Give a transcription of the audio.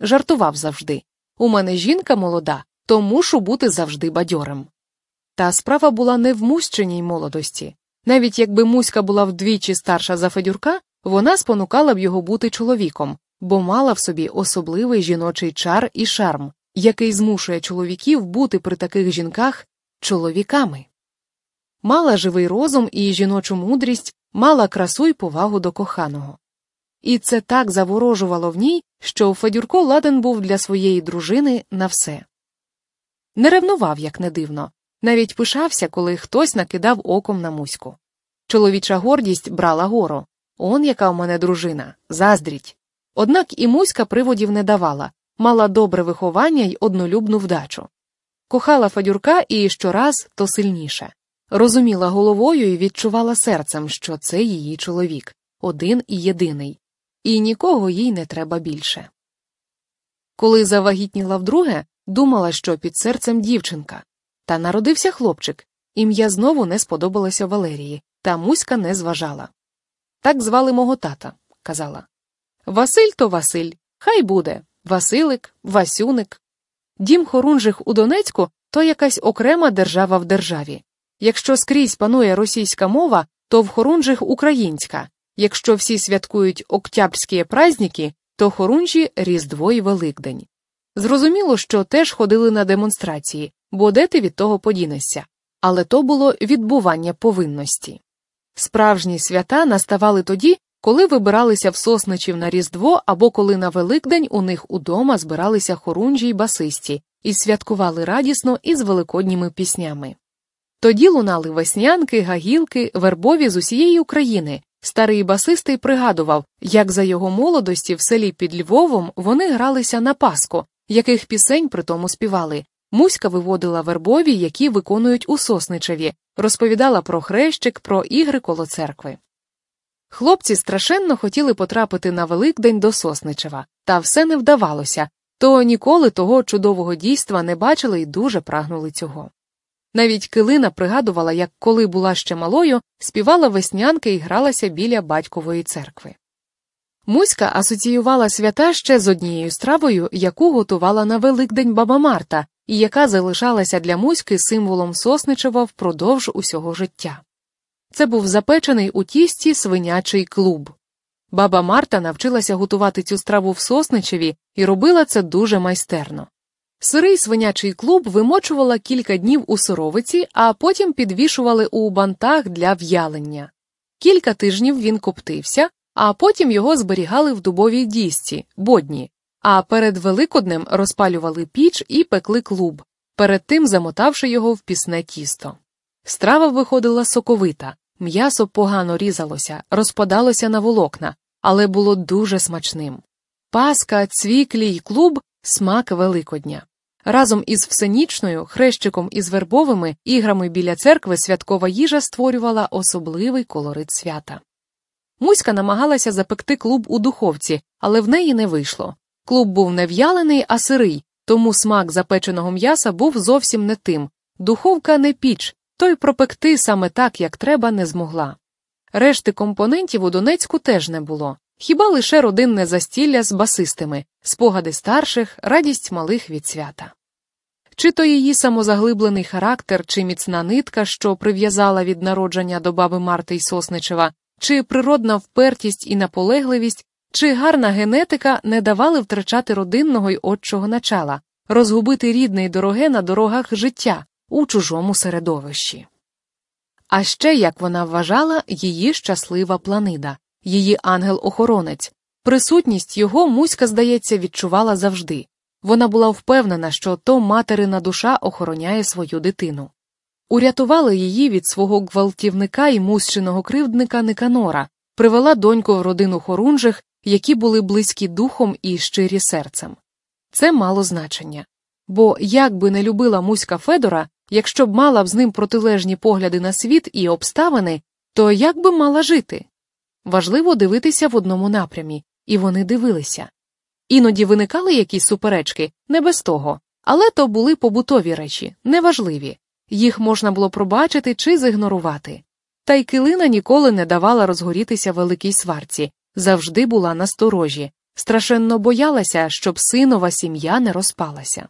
жартував завжди. У мене жінка молода, то мушу бути завжди бадьорим. Та справа була не в мущеній молодості. Навіть якби Муська була вдвічі старша за Федюрка, вона спонукала б його бути чоловіком, бо мала в собі особливий жіночий чар і шарм, який змушує чоловіків бути при таких жінках чоловіками. Мала живий розум і жіночу мудрість, мала красу й повагу до коханого. І це так заворожувало в ній, що Федюрко ладен був для своєї дружини на все. Не ревнував, як не дивно, навіть пишався, коли хтось накидав оком на муську. Чоловіча гордість брала гору он яка у мене дружина, заздріть. Однак і муська приводів не давала, мала добре виховання й однолюбну вдачу. Кохала Федюрка і щораз то сильніше. Розуміла головою і відчувала серцем, що це її чоловік, один і єдиний, і нікого їй не треба більше. Коли завагітніла вдруге, думала, що під серцем дівчинка, та народився хлопчик, ім'я знову не сподобалося Валерії, та Муська не зважала. Так звали мого тата, казала. Василь то Василь, хай буде Василик, Васюник. Дім хорунжих у Донецьку то якась окрема держава в державі. Якщо скрізь панує російська мова, то в хорунжих українська. Якщо всі святкують октябрські праздники, то хорунжі Різдво і Великдень. Зрозуміло, що теж ходили на демонстрації, бо де ти від того подінешся, але то було відбування повинності. Справжні свята наставали тоді, коли вибиралися в сосничів на Різдво або коли на Великдень у них удома збиралися хорунжі й басисті і святкували радісно із великодніми піснями. Тоді лунали веснянки, гагілки, вербові з усієї України. Старий басистий пригадував, як за його молодості в селі під Львовом вони гралися на Пасху, яких пісень при тому співали. Муська виводила вербові, які виконують у Сосничеві, розповідала про хрещик, про ігри коло церкви. Хлопці страшенно хотіли потрапити на Великдень до Сосничева, та все не вдавалося, то ніколи того чудового дійства не бачили і дуже прагнули цього. Навіть Килина пригадувала, як коли була ще малою, співала веснянки і гралася біля батькової церкви. Муська асоціювала свята ще з однією стравою, яку готувала на Великдень баба Марта, і яка залишалася для Муськи символом Сосничева впродовж усього життя. Це був запечений у тісті свинячий клуб. Баба Марта навчилася готувати цю страву в Сосничеві і робила це дуже майстерно. Сирий свинячий клуб вимочувала кілька днів у соровиці, а потім підвішували у бантах для в'ялення. Кілька тижнів він коптився, а потім його зберігали в дубовій дісці, бодні, а перед Великоднем розпалювали піч і пекли клуб, перед тим замотавши його в пісне тісто. Страва виходила соковита, м'ясо погано різалося, розпадалося на волокна, але було дуже смачним. Паска, цвіклі й клуб смак Великодня. Разом із всенічною, хрещиком із вербовими іграми біля церкви святкова їжа створювала особливий колорит свята. Муська намагалася запекти клуб у духовці, але в неї не вийшло. Клуб був не в'ялений, а сирий, тому смак запеченого м'яса був зовсім не тим. Духовка не піч, то й пропекти саме так, як треба, не змогла. Решти компонентів у Донецьку теж не було, хіба лише родинне застілля з басистами, спогади старших, радість малих від свята. Чи то її самозаглиблений характер, чи міцна нитка, що прив'язала від народження до баби Марти й Сосничева, чи природна впертість і наполегливість, чи гарна генетика не давали втрачати родинного й отчого начала, розгубити рідне й дороге на дорогах життя у чужому середовищі. А ще, як вона вважала, її щаслива планида, її ангел-охоронець, присутність його Муська, здається, відчувала завжди. Вона була впевнена, що то материна душа охороняє свою дитину. Урятувала її від свого гвалтівника і мущеного кривдника Никанора, привела доньку в родину хорунжих, які були близькі духом і щирі серцем. Це мало значення. Бо як би не любила Муська Федора, якщо б мала б з ним протилежні погляди на світ і обставини, то як би мала жити? Важливо дивитися в одному напрямі, і вони дивилися. Іноді виникали якісь суперечки, не без того, але то були побутові речі, неважливі, їх можна було пробачити чи зігнорувати. Та й килина ніколи не давала розгорітися великій сварці, завжди була насторожі, Страшенно боялася, щоб синова сім'я не розпалася.